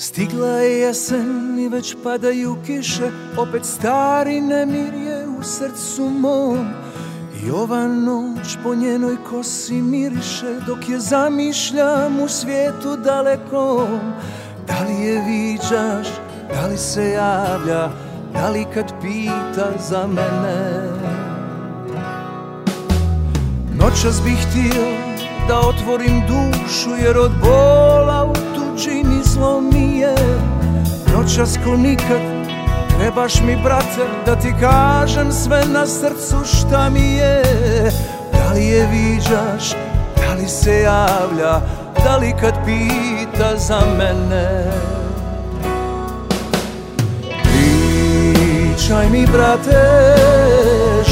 Stigla je jesen i već padaju kiše Opet stari nemir je u srcu mom. I ova noć po njenoj kosi miriše Dok je zamišljam u svijetu dalekom. Da li je viđaš, da li se javlja Da li kad pita za mene? Noćas bih htio da otvorim dušu Jer od bola u tuđini zlo mi je Noćas ko nikad Trebaš mi brate da ti kažem sve na srcu šta mi je. Da li je viđaš, da li se javlja Da li kad pita za mene? Pričaj mi brate,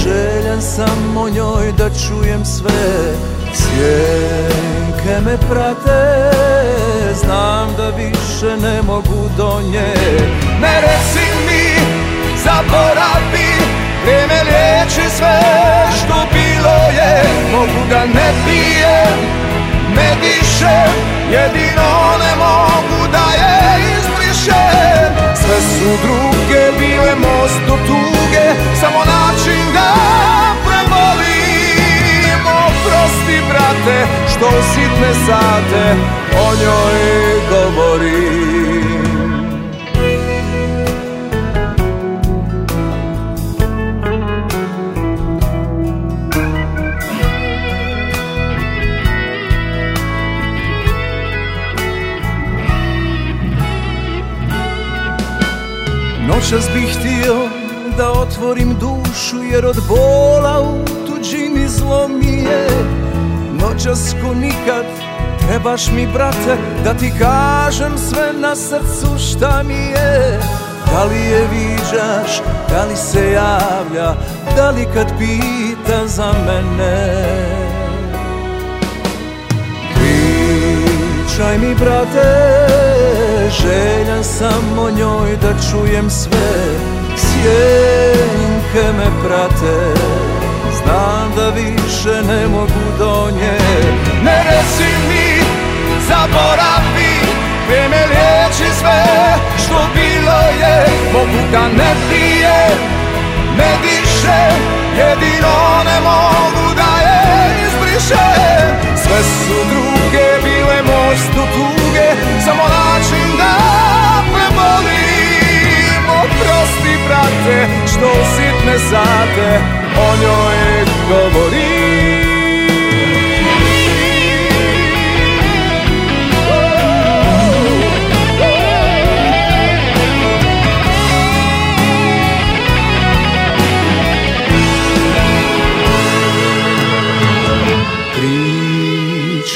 željen sam o njoj da čujem sve. Sjenke me prate, više ne mogu do nje. Ne reci mi, zaboravi, vrijeme liječi sve što bilo je. Mogu da ne pijem, ne dišem, jedino ne mogu što u sitne sate o njoj govorim Noćas bih htio da otvorim dušu Jer od bola u tuđini zlo mi je Noćas ko nikad. Trebaš mi brate Da ti kažem sve na srcu šta mi je. Da li je viđaš, da li se javlja Da li kad pita za mene? Pričaj mi brate, željan sam o njoj da čujem sve. Sjenke me prate, da više ne mogu do nje. Ne reci mi, zaboravi, vrijeme liječi sve što bilo je. Mogu da ne pijem, ne dišem, jedino ne mogu da je izbrišem Sve su druge bile do tuge Samo način da prebolim. Oprosti brate što sitne sate O njoj govorim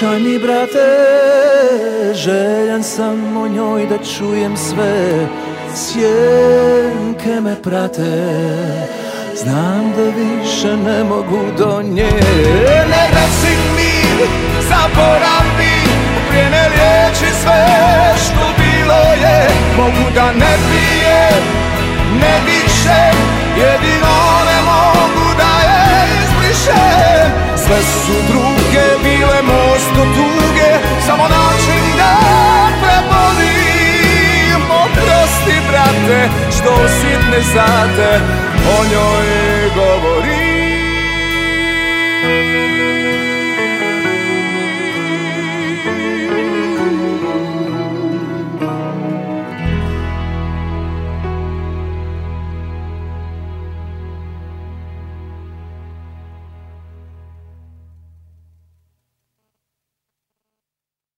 Pričaj mi brate, željan sam o njoj da čujem sve. Sjenke me prate, znam da više ne mogu do nje. Ne reci mi, zaboravi, vrijeme liječi sve što bilo je. Mogu da ne pijem, ne dišem, jedino ne mogu da je izbrišem Sve su druge bile most tuge Samo način da prebolim. Oprosti brate što u sitne sate o ňoj govorí.